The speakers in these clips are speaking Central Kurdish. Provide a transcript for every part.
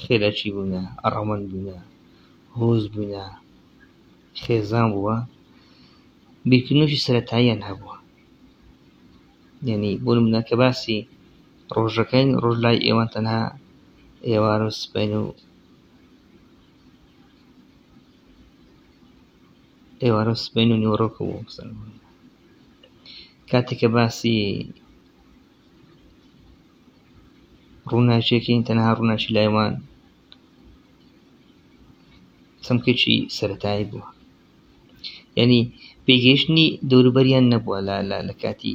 خێرەکی بوونە، ئەڕەوەند بوونە، هۆز بوونە، خێزان بووە، بیرکردنەوەکی سەرەتاییان هەبووە. یانی بۆ نمونە کە باسی ڕۆژەکەین ڕۆژ لای ئێوان تەنها ئێوار و سپین و ئێوارە و سپین و نیوەڕۆکە بوو کاتێکە باسی ڕووناکیەکەی تەنها ڕووناکی لای وان چەمکێکی سەتایی بووە یعنی پێگەیشتنی دەوروبەریان نەبووە لا لا لە کاتی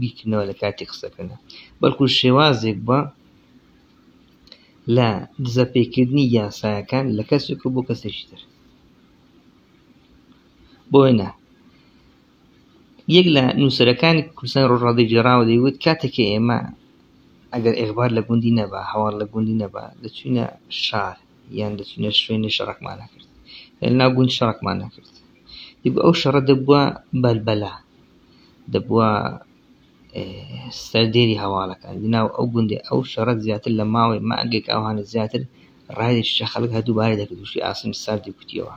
بیکنەوە لە کاتی قسەکەنا بەڵکو شێوازێک بووە لە دزەپێکردنی یاسایەکان لە کەسێک و بۆ کەسێکی تر بۆیە یەک لە نووسەرەکانی کوردستانی ڕۆژهەڵاتی گێڕاوە دەیوت کاتێک کە ئێمە ئەگەر ئێغبار لە گوندی نەبا هەواڵ لە گوندی نەبا دەچوینە شار یان دەچوینە شوێنی شەڕەکمان نەکرد لەناو گوند شەڕەکمان نەکرد دیگو ئەو شەڕە دەبووە بەلبەلا دەبووە سەردێری هەواڵەکان لەناو ئەو گوندێ ئەو شەڕەت زیاتر لە ماوەی مانگێک ئەوانە زیاتر ڕایدەشتە خەڵک هەر دووبارە دەکردوشی ئاسم ساردی کوتیەوە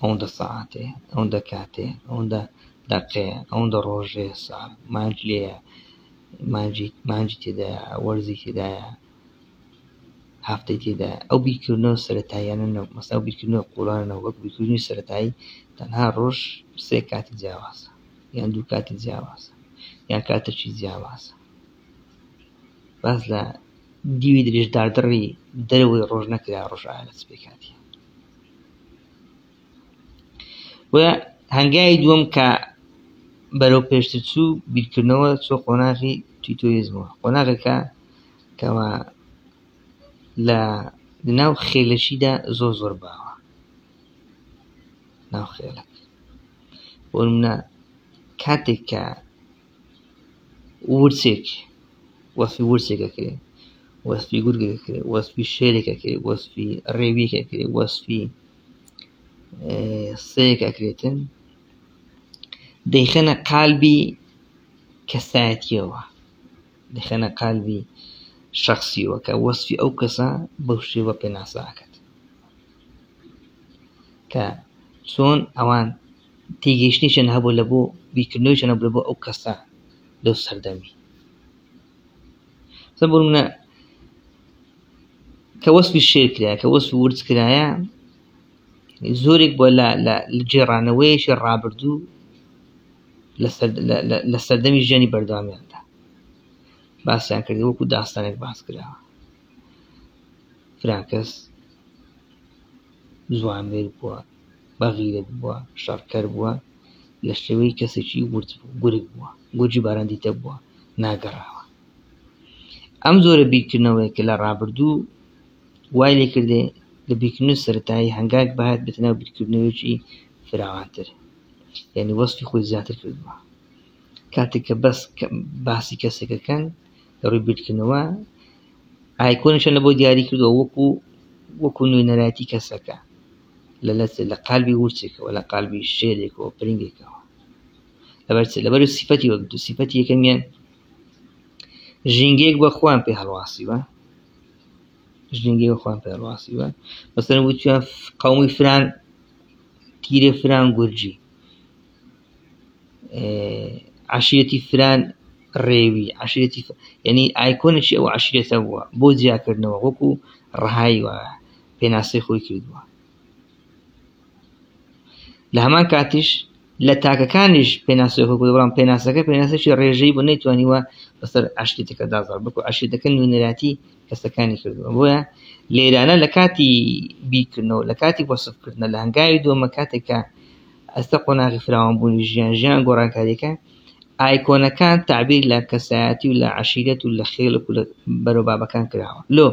ئەوەندە سەعاتێ، ئەوەندە کاتێ، ئەوەندە دەقێ، ئەوەندە ڕۆژێ سا مانج لێیە، مانجی مانجی تێدایە، وەرزی تێدایە، هەفتەی تێدایە. ئەو بیرکردنەوە سەرەتاییانە نەبوو. مەسەلەن ئەو بیرکردنەوە قووڵانە نەبوو. وەک بیرکردنەوەی سەرەتایی تەنها ڕۆژ سێ کاتی جیاوازە یان دوو کاتی جیاوازە یان کاتێکی جیاوازە. باس لە دیوی درێژداردڕی دەرەوەی ڕۆژ نەکرا ڕۆژ ئایا لە چ پێکهاتەیە. و هەنگاوی دووەم کە بەرەو پێشتر چوو بیرکردنەوە چۆ قۆناغی تیتۆیزمەوە قۆناغێکە کەوا لە ناو خێلەشیدا زۆر زۆر باوە ناو خێلەک بۆ منە کاتێک کە ورچێک وەسفی ورچێکە کرێ وەسفی گورگێکە کرێ وەسفی شێرێکە کرێ وەسفی ڕێویەکە کرێ وەسفی سەیەکە کرێتن دەیخەنە قالبی کەسایەتیەوە دەخەنە قالبی شخصیەوە کە وەسفی ئەو کەسە بەو شێوە پێناساکەت کە چۆن ئەوان تیگەیشتنیشیان هەبوو لەبۆ بیرکردنەوەیشیان هەبوو لەبۆ ئەو کەسە لەو سەردەمی سە بۆ منە کە وەسفی شێر کرایە کە وەسف ورد کرایە زۆرێک بۆ لە جێڕانەوەیەکی ڕابردوو لە سەردەمی ژیانی بەردەوامیاندا باسیان کردی وەکو داستانێک باس کراوە فرانکەس زوان مێر بووە بەغیرەت بووە، شەڕکەر بووە، لە شێوەی کەسێکی ورد بوو، گورگ بووە، گورجی باران دیتە بووە، ناگەڕاوە. ئەم زۆرە بیرکردنەوەیە کە لە ڕابردوو وای لێ کردێ لە بیرکردنەوەی سەرەتایی هەنگاک بهات بێتە ناو بیرکردنەوەیەکی فراوانتر یعنی وەسفی خۆی زیاتر کردووە کاتێک کە بەس باسی کەسێکەکەن لە ڕووی بیرکردنەوە ئایکۆنیشە لە بۆ دیاری کردووە وەکو وەکو نوێنەرایەتی کەسەکە لە لەچێ لە قالبی ورچێکەوە لە قالبی شێرێکەوە پرنگێکەوە لەبەر چێ لەبەر سیفەتی وەک دوو سیفەتی یەکەمیان ژینگەیەک بە خۆیان پێ هەڵواسیوە ژینگەی بە خۆیان پێ هەڵواسیوە مەسەن وتیان قومی فران تیرێ فران گورجی عشرێتی فران ڕێوی عشرێتی یعنی ئایکۆنێکی ئەو عشرێتە بووە بۆ جیاکردنەوە وەکو ڕهای وایە پێناسەی خۆی کردووە لە هەمان کاتیش لە تاکەکانیش پێناسەی خۆی کردو بەڵام پێناسەکە پێناسەشی ڕێژەی بۆ نەیتوانیوە بەسەر عشتێتەکە دازار بکو عشتەکە نوێنەراتی کەسەکانی کردووە بۆیە لێرانە لە کاتی بیکردنەوە لە کاتی وەسفکردنە لە هەنگاوی دۆمە کاتێکە ئەستە قۆناغی فراوانبوونی ژیان ژیان گۆڕانکاریەکە ئایکۆنەکان تەعبیر لە کەسایەتی و لە عەشیرەت و لە خێڵک و لە بەرەو بابەکان کراوە لۆ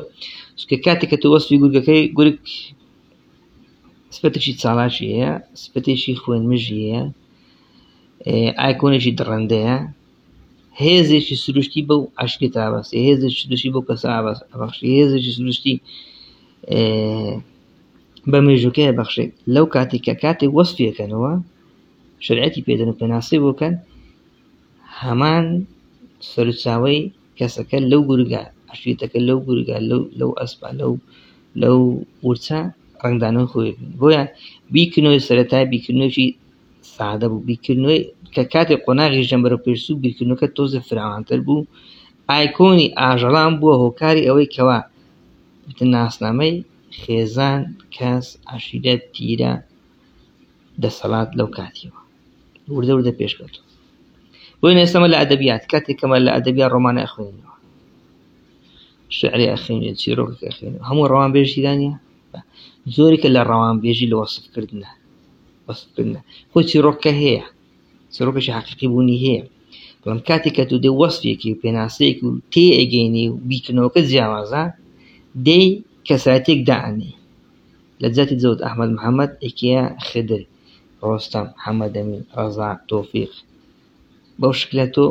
سکە کاتێک کە تۆ وەسفی گورگەکەی گورگ سپەتێکی چاڵاکی هەیە سپەتێکی خوێنمژی هەیە ئایکۆنێکی دڕندەیە هێزێکی سروشتی بەو عشقی تابەس هێزێکی سروشتی بۆ کەسا بەخشی هێزێکی سروشتی بە مێژووکەیە بەخشێت لەو کاتێک کە کاتێک وەستێکەنەوە شەریعەتی پێدەن و پێناسەی بۆ بکەن هەمان سەرچاوەی کەسەکە لەو گورگە عشیرەتەکە لەو گورگە لەو ئەسپا لەو لەو ورچە ڕنگدانەوە خۆی بۆیە بیکردنەوەی سەرەتا بیکردنەوەی سادە بوو بیکردنەوەی کە کاتێک قۆناغی ژەمبەرە پێشوو بیرکردنەکە تۆزە فراوانتر بوو ئایکۆنی ئاژەڵان بووە هۆکاری ئەوەی کەوا ناسنامەی خێزان کەس عشیرەت تیرە دەسەڵات لەو کاتیەوە وردە وردە پێش کەوتو بۆی نێسەمە لە ئەدەبیات کاتێک کەمە لە ئەدەبیات ڕۆمانە ئەخوێنەوە شعری ئەخوێنێت چیرۆکەکە ئەخوێنەوە هەموو ڕەوان بێژی دانە زۆریکە لە ڕەوان بێژی لە وەسفکردە وەسفکردە خۆی چیرۆکە هەیە چیرۆکەشی حقیقی بوونی هەیە بەڵام کاتێک کە دوو دێ وەسفێکی و پێناسەیەک و تێ ئەگەینی و بیکردنەوەکە جیاوازە دەی کەساتێک دائەنێ لەجیاتی جەوت ئەحمەد محەمەد، ئیکێا خدر، ڕۆستەم، حەمەدەمین، ڕەزا، تۆفیق، بەو شکلە تۆ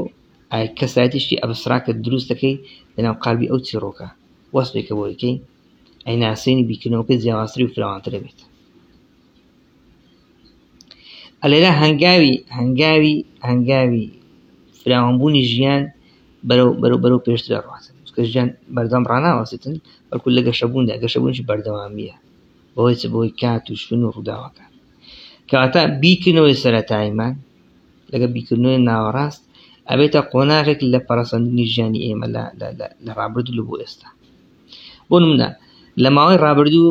کەسایەتی شتی ئەبستراکت دروست دەکەی لەناو قالبی ئەو چیڕۆکە وەسفێک کە بۆی کەی ئەیناسێنی بیرکردنەوەکەی جیاوازتری و فراوانترەبێت. لێرە هەنگاوی هەنگاوی هەنگاوی فراوانبوونی ژیان بەرەو بەرەو بەرەو پێشتر ڕاتن کە ژیان بەردەم ڕناوەستن بەڵکو لە گەشەبووندا گەشەبوونش بەردەوامیە بەوەی چ بۆی کات و شوون و ڕووداوەکان کەواتە بیکردنەوەی سەتایمان لەگە بیکردنەوەی ناوەڕاست ئەبێتە قۆناغێک لە پەرسەندنی ژیانی ئێمە لە ڕابرد لە بۆ ئێستا بۆ منە لە ماوەی ڕابردوو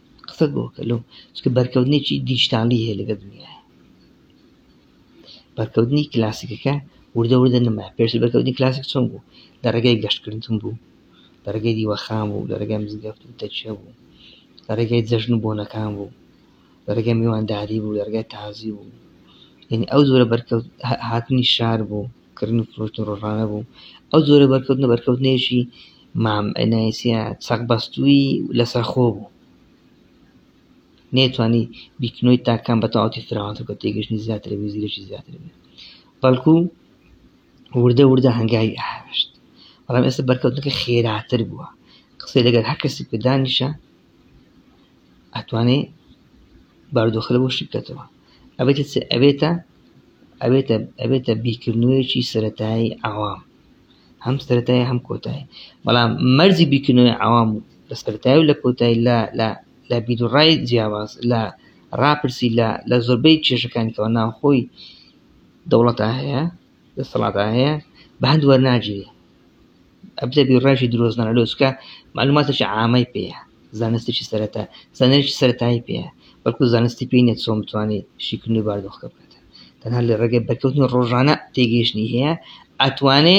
قسەت بۆ کە لەو چکە بەرکەوتنێکی دیشتاڵی هەیە لەگە دنیاە بەرکەوتنی کلاسیکەکە وردە وردە نما پێش بەرکەوتنی کلاسیک چۆن بوو لە ڕێگەی گەشتکردن بوو لە ڕێگەی دیوەخان بوو لە ڕێگەم زگەفت و تەچە بوو لە ڕێگەی جەژن و بۆنەکان بوو لە ڕێگەی میوانداری بوو لە ڕێگای تازی بوو یعنی ئەو زۆرە بەرکەوت هاتنی شار بوو کردن و فرۆشتن ڕۆژانە بوو ئەو زۆرە بەرکەوتنە بەرکەوتنێکی مام ئەنایسیا چەق بەستووی لەسەر خۆ بوو نێتوانی بیکنۆی تاکان بە تەواتی فراوانتر بە تێگەشتنی زیاتر بێ زیرەکی زیاتر بێ بەڵکو وردە وردە هەنگاوی ئاهشت بەڵام ئێستا بەرکەوتنەکە خێراتر بووە قسەی لەگەر هەر کەسێک کە دانیشە ئەتوانێ باردۆخە لە بۆ شتی بکەتەوە ئەبێتە ئەبێتە ئەبێتە ئەبێتە بیکردنوەیەکی سەتایی ئاوام هەم سەتای هەم کۆتایی بەڵام مەرزی بیکردنەوەی ئاوام لە سەتای و لە کۆتایی لە لە لە بیدڕای جیاواز لە راپرسی لە لە زۆربەی کێشەکانیەوە ناوخۆی دەوڵەتا هەیە دەسەڵاتان هەیە بە هەند وەرناگیرێ ئەبدە بیر ڕێژی درۆزنانە لۆچکە معلوماتێکی عامەی پێەیە زانستێکی سەرەتا زانێکی سەرەتایی پێەیە بەڵکو زانستی پێی نیە چۆن بتوانێت شیکردن و باردۆخەکە بکات تەنها لە ڕێگەی بەرکەوتنی ڕۆژانە تێگەیشتنی هەیە ئەتوانێ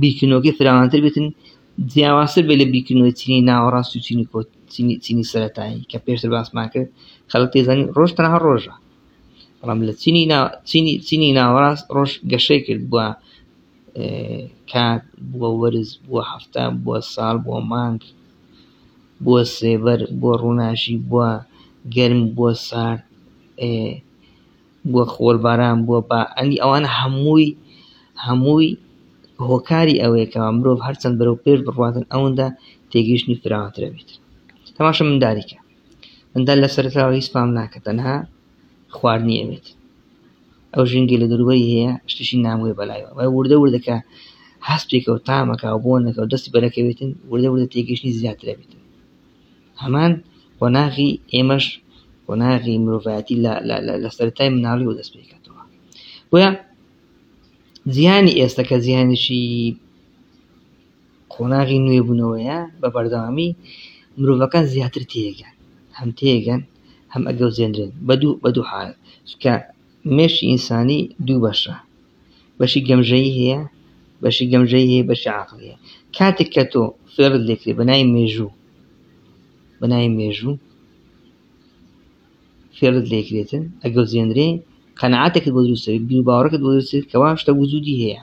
بیرکردنەوەکەی فراوانتر بێتن جیاوازتر بێ لە بیرکردنەوەی چینی ناوەڕاست و چینی کۆت چینی سەرەتایی کە پێشتر باسمان کرد خەڵک تێزانین ڕۆژ تەنها ڕۆژە بەڵام لە چینی چینی چینی ناوەڕاست ڕۆژ گەشەی کرد بووە کات بووە وەرز بووە هەفتە بووە ساڵ بووە مانگ بووە سێبەر بووە ڕووناشی بووە گەرم بووە سارد بووە خۆرباران بووە بە ئەنی ئەوان هەمووی هەمووی هۆکاری ئەوەیەکەوە مرۆڤ هەرچەند بەرەو پێش بڕاتن ئەوەندە تێگەیشتنی فراوانترە بێت تەماشە منداریکە مندال لە سەرتاوە هیچ پام ناکە تەنها خواردنی ئەوێت ئەو ژنگی لە دەروبەری هەیە شتشی ناموێ بەلایەوە وای وردە وردەکە هەستێکە و تامەکە و بۆنەکە و دەستی بەرەکەوێتن وردە وردە تێگەشتنی زیاترە بێتن هەمان قۆناغی ئێمەش قۆناغی مرۆڤایەتی لە سەرای مناڵی و دەست پێکاتەوە بۆە زیانی ئێستا کە زیانشی قۆناغی نوێبوونەوەیە بە بەردەوامی مرۆڤەکان زیاتر تێگەن هەم تێگەن هەم ئەگەوزێنرێن بە دوو بە دوو حالت چکە مێشی ئینسانی دوو بەشە بەشی گەمژەی هەیە بەشی گەمژەی هەیە بەشی عقلیە کاتێک کە تۆ فێرت لێکرێ بەنای مێژوو بەنای مێژوو فێرت لێکرێتن ئەگەوزێنرێ قەنعاتێکت بۆ دروستەوی بیر باوەڕەکەت بۆ دروستێت کەوا شتە وجودی هەیە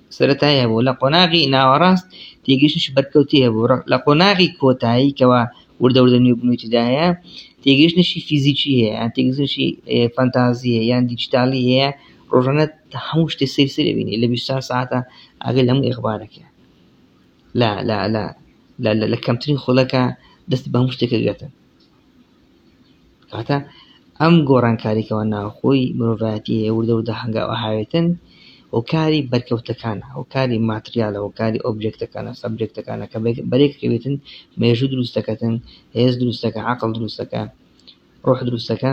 سەرەتایی هەبوو، لە قۆناغی ناوەڕاست تێگەیشتنیشی بەرکەوتی هەبوو، لە قۆناغی کۆتایی کەوا وردە وردە نوێ بنوویتی دایە تێگەشتنشی فیزیکی هەیە یان تێگەشتنشی فەنتازی هەیە یان دیجیتالی هەیە ڕۆژانە هەموو شتێ سیر سیر بینی لە 24 ساعتە ئاگەر لەمو ئێخبارەکە لا لا لا لە کەمترین خولەکە دەستی بە هەموو شتێکە گەتن کەواتە ئەم گۆڕانکاری کەوا ناوخۆی مرۆڤایەتی هەیە وردە وردە هەنگاوە هاوێتن هۆکاری بەرکەوتەکانە هۆکاری ماتریالە هۆکاری ئۆبجێکتەکانە سەبجێکتەکانە کە بەرێک کەوێتن مێژوو دروست دەکەن هێز دروست دەکە عقل دروست دەکە ڕۆح دروست دەکە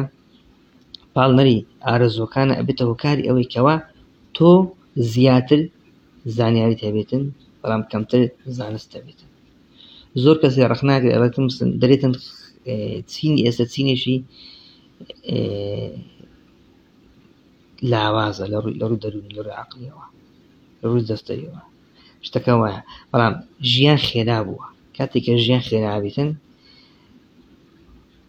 پاڵنەری ئارەزوەکانە ئەبێتە هۆکاری ئەوەی کەوا تۆ زیاتر زانیاریت هەبێتن بەڵام کەمتر زانست دەبێتن زۆر کەسێ ڕخناگرێ ئەڵێتم دەرێتن چینی ئێستا چینێکی لاوازە لە ڕووی لە ڕووی دەرونی لە ڕووی عقلیەوە لە ڕووی دەستەوە شتەکە وایە بەڵام ژیان خێرا بووە کاتێکە ژیان خێرابیتن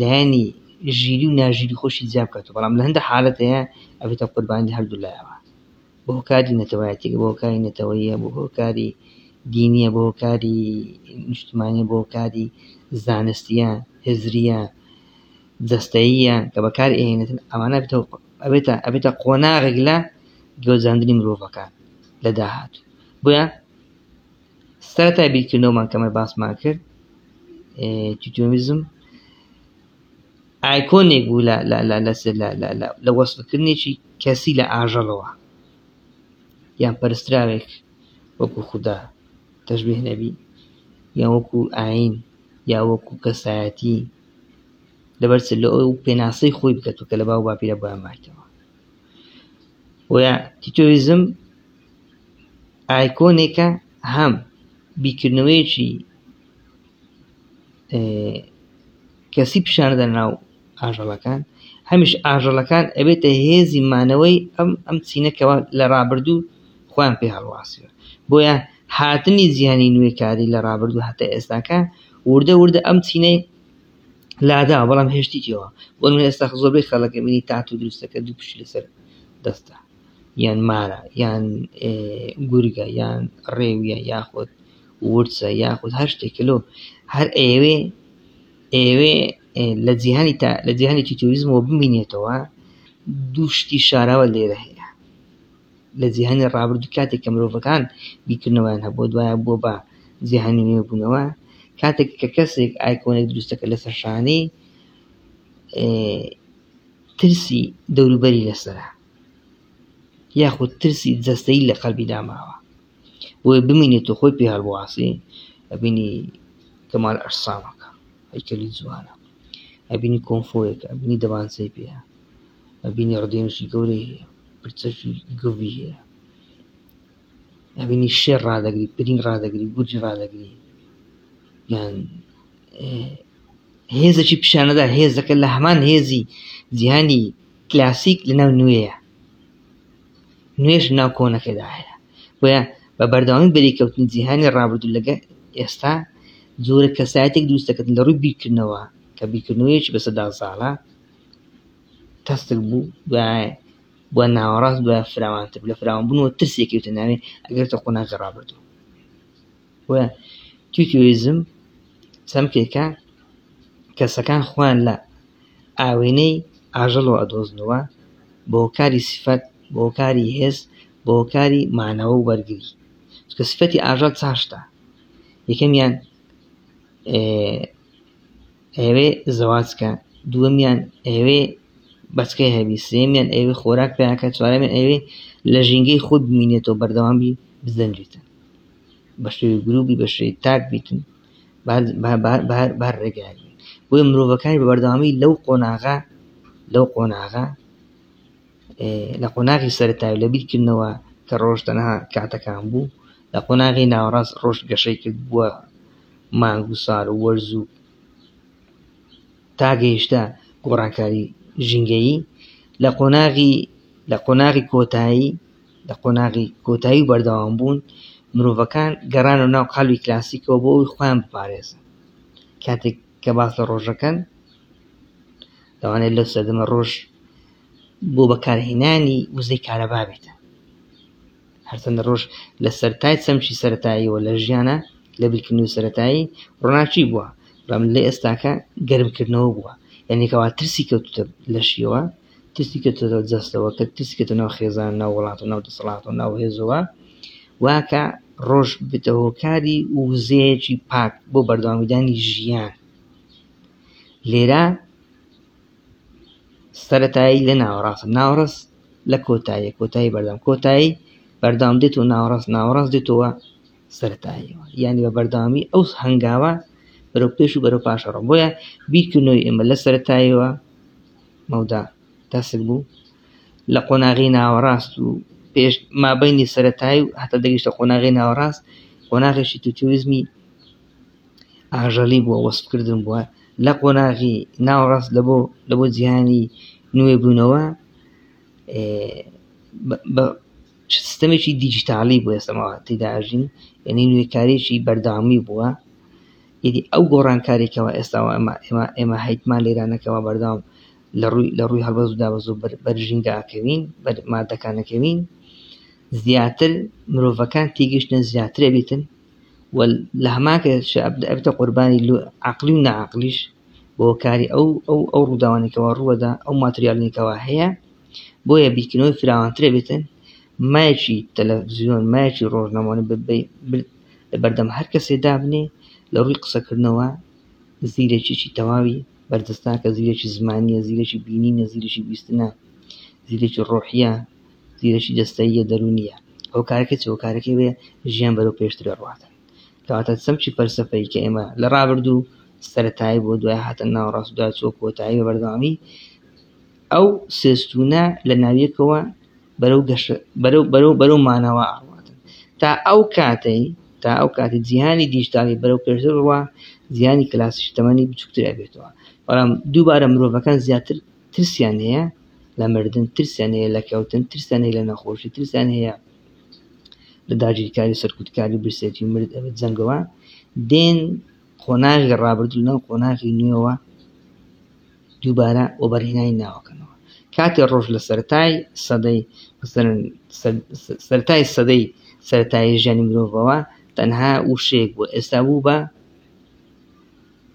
لایەنی ژیری و ناژیری خۆشی جیا بکاتەوە بەڵام لە هەندە حالت هەیە ئەبێتە قوربانی هەردوو لایەوە بۆ کاری نەتەوایەتی بۆ کاری نەتەوەیە بۆ بۆ کاری دینیە بۆ کاری نیشتمانی بۆ کاری زانستیە هزریە جستەیە کە بەکار ئێنێتن ئەمانە ئەبێتە ئەبێتە قۆناغێک لە گەۆزاندنی مرۆڤەکان لە داهات بۆە سەرەتای بیرکردنەوەمان کەمە باسمان کرد تیتۆمیزم ئایکۆنێک بوو لە وەسفکردنێکی کەسی لە ئاژەڵەوە یان پەرستراوێک وەکو خوددا تەژبێ نەبی یا وەکو ئاین یا وەکو کەسایەتی لەبەر لە ئەو پێناسەی خۆی بکەتو کە لە باو باپیرە بۆیان مایتەوە وە تیتۆیزم ئایکۆنێکە هەم بیکردنەوەیەکی کەسی پیشاندە ناو ئاژەڵەکان هەمیش ئاژەڵەکان ئەبێتە هێزی مانەوەی ئەم ئەم چینەکەەوە لە ڕابردوو خۆیان پێ هەڵواسیوە بۆیە هاتنی زیانی نوێکاری لە ڕابردوو هەتا ئێستاکە وردە وردە ئەم چینەی لاداوە بەڵام هێشتیتەوە بۆ من ئێستا زۆربەی خەڵەکە منی تات و دروستەکە دوو پشت لەسەر دەستە یان مارە یان گورگە یان ڕێویە یاخود ورسە یاخود هەر شتێک لۆ هەر ئێوێ ئێوێ لە جیهانی تا لە جیهانێکی توریزمەوە بمینێتەوە دوو شتی شاراوە لێرە هەیە لە جیهانی ڕابردوو کاتێک کە مرۆڤەکان بیرکردنەوەیان هەبووە دوایە بووە بە جیهانی نوێبوونەوە کاتێک کە کەسێک ئایکۆنێک دروستەکە لەسەر شانەی ترسی دەوروبەری لەسرە یاخود ترسی جەستەی لە قەلبی داماوە بۆی بمینێت و خۆی پێ هەڵبواسی ئەبینی کەمال ئەرسامەکە هەیکەلی جوانە ئەبینی کۆنفۆیەکە ئەبینی دەبانسەی پێە ئەبینی ڕدێنشی گەورەی هەیە پرچەکی گڤی هەیە ئەبینی شێر ڕدەگری پرین ڕدەگری گورج ڕدەگری یان هێزەکی پیشانەدا هێزەکە لە هەمان هێزی جیهانی کلاسیک لەناو نوێیە نوێش ناو کۆنەکەدا هەیە بۆیە بە بەردەوامی بەریکەوتنی جیهانی ڕابردوو لەگە ئێستا جۆرە کەسایەتێک دروستەکەن لە ڕووی بیرکردنەوە کە بیرکردنەوەیەکی بەسەدا زاڵە تەسک بوو دوای بۆ ناوەڕاست دوای فراوانتر لە فراوان بوونەوە ترسێکی وتە ناوێ ئەگەرتە قۆناغی ڕابردوو و توتیۆیزم چەمکێکە کەسەکان خوان لە ئاوێنەی ئاژەڵەوە ئەدۆزنەوە بۆ کاری سفەت بۆ کاری هێز بۆ کاری مانەوە و بەرگری کە سفەتی ئاژەڵ چاشتە یەکەمیان ئەیەوێ زەواج کا دووەمیان ئەیەوێ بەچکەی هەبی سێمیان ئەوێ خۆراک پیاکە چوارەمیان ئەوێ لە ژینگەی خۆت بمینێتەوە بەردەوام بی بزەنجێتن بە شێوی گروپی بە شێوی تاک بیتن بار ڕێگاری بۆی مرۆڤەکانی بە بەردەوامی لەو قۆناغا لەو قۆناغا لە قۆناغی سەرتاوی لە بیرکردنەوە کە ڕۆژ تەنها کاتەکان بوو لە قۆناغی ناوەڕاست ڕۆژ گەشەی کرد بووە مانگ و ساڵ و وەرز و تا گەیشتە گۆڕانکاری ژینگەیی لە قۆناغی لە قۆناغی کۆتایی لە قۆناغی کۆتایی و بەردەوام بوون مرۆڤەکان گەڕان و ناو قالوی کلاسیکەوە بۆ ئەوی خۆیان بپارێزن کاتێک کە باس لە ڕۆژەکەن دەوانێت لە سەردەمە ڕۆژ بۆ بەکارهێنانی وزەی کارەبا بێتە هەرچەندە ڕۆژ لە سەرتای چەمکی سەرەتاییەوە لە ژیانە لە بیرکردنەوەی سەرەتایی ڕووناکی بووە بەم لە ئێستاکە گەرمکردنەوە بووە یعنیکەوا ترسی کەوتتە لە شیەوە ترسی کەوتەوە جەستەوە کە ترسی کەتە ناو خێزان ناو وڵات و ناو دەسەڵات و ناو هێزەوە واکە ڕۆژ بتە هۆکاری وزەیەکی پاک بۆ بەردەوامیدانی ژیان لێرە سەرەتایی لە ناوەڕاست ناوەڕاست لە کۆتایی کۆتایی بەردەم کۆتایی بەردام دێت و ناوەڕاست ناوەڕاست دێتەوە سەرەتاییەوە یعنی بە بەردامی ئەو هەنگاوە بەرەو پێش و بەرەو پاشەڕۆ بۆیە بیرکردنەوەی ئێمە لە سەرەتایەوە مەودا تاسک بوو لە قۆناغی ناوەڕاست و پێش مابینی سەتایی و هەتا دەگەشتە قۆناغی ناوەڕاست قۆناغێکی توتوریزمی ئاژەڵی بووە وەسفکردن بووە لە قۆناغی ناوەڕاست لە بۆ لە بۆ جیهانی نوێ بوونەوە سیستەمێکی دیجیتالی بۆ ئێستەمەوە تیداژین یعنی نوێکارێکی بەردامی بووە ئیدی ئەو گۆڕانکارێکەوە ئێستاوە ئەمە ئێمە ئێمە هەیتمان لێرانەکەەوە بەرداوام لە ڕووی لە ڕووی هەڵبەز و دابەز و بەرژینگاکەوین بەر مادەکانەکەوین زیاتر مرۆڤەکان تێگەشتن زیاترە بیتن و لە هەمان کاتیش ئەبێتە قوربانی عەقڵی و ناعەقڵیش بۆ کاری ئەو ئەو ئەو ڕووداوانەی کەوا ڕووەدا ئەو ماتریالەی کەوا هەیە بۆیە بیرکردنەوەی فراوانترە بێتن مایەکی تەلەڤزیۆن مایەکی ڕۆژنامەوانی لە بەردەم هەر کەسێ دابنێ لە ڕووی قسەکردنەوە زیرەکیی تەواوی بەردەستە کە زیرەکی زمانیە زیرەکی بینینە زیرەکی بیستنە زیرەکی ڕۆحیە زیرەکی جەستەییە دەروونییە ئەو کارەکە چ ئەو کارەکەی بێ ژیان بەرەو پێشتر ڕواتن کەواتە چەمکی پەلسەفەی کە ئێمە لە ڕابردوو سەتایی بۆ دوای هاتە ناوەڕاست دوای چۆ کۆتایی بەردەوامی ئەو سێستونە لە ناویەکەوە بەرەو گەش بەرەو بەرەو بەرەو مانەوە ئاڕواتن تا ئەو کاتەی تا ئەو کاتی جیهانی دیشتالی بەرەو پێشتر ڕوە زیانی کلاسیش تەمەنی بچووکتر ئەبێتەوە بەڵام دووبارە مرۆڤەکان زیاتر ترسیان هەیە لە مردن ترسیان هەیە لە کەوتن ترسیان هەیە لە نەخۆشی ترسیان هەیە لە داگیرکاری سەرکوتکاری برسێتی و مرد ئەوێت جەنگەوە دێن قۆناغی ڕابردوو لەو قۆناغی نوێەوە دووبارە وەبەرهێنانی ناوەکەنەوە کاتێ ڕۆژ لە سەرای سەدەی سەرای سەدەی سەتایی ژیانی مرۆڤەوە تەنها وشەیەک بۆ ئێستا بوو بە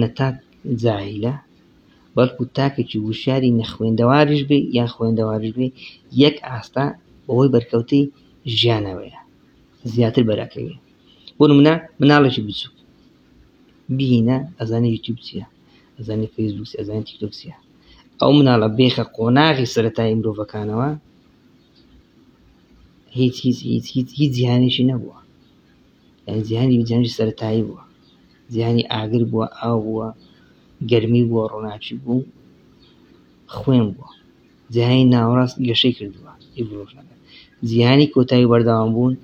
نە تاک جاهیلە بەڵکو تاکێکی وشاری نەخوێندەواریش بێ یان خوێندەواریش بێ یەک ئاستا بەوەی بەرکەوتەی ژیانەوەیە زیاتر بەراکەوێ بۆ منە مناڵێکی بچوو بینە ئەزانانی یوتیوب چیە ئەزانانی فەیسبوک ئەزانانی تیکتۆکسە ئەو مناڵە بێخە قۆناغی سەتای مرۆڤەکانەوە هیچ هیچ هیچ هیچ هیچ جیهانێکی نەبووە جیهانی جەنگی سەرەتایی بووە جیهانی ئاگر بووە ئاو بووە گەرمی بووە ڕووناکی بوو خوێن بووە جیهانی ناوەڕاست گەشەی کردووە جیهانی کۆتایی بەرداوام بوون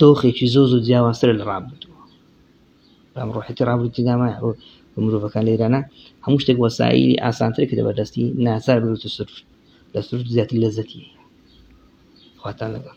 دۆخێکی زۆ زۆ جیاوازتر لە ڕابردووە بەم ڕۆحەتی ڕابردی دامای ئەو مرۆڤەکان لە ئێرانە هەموو شتێک وەسایلی ئاسانتر کە دەبەردەستی ناچار بروتە سرف لە سرف زیاتر لە زەتی خواتان لەگەڵ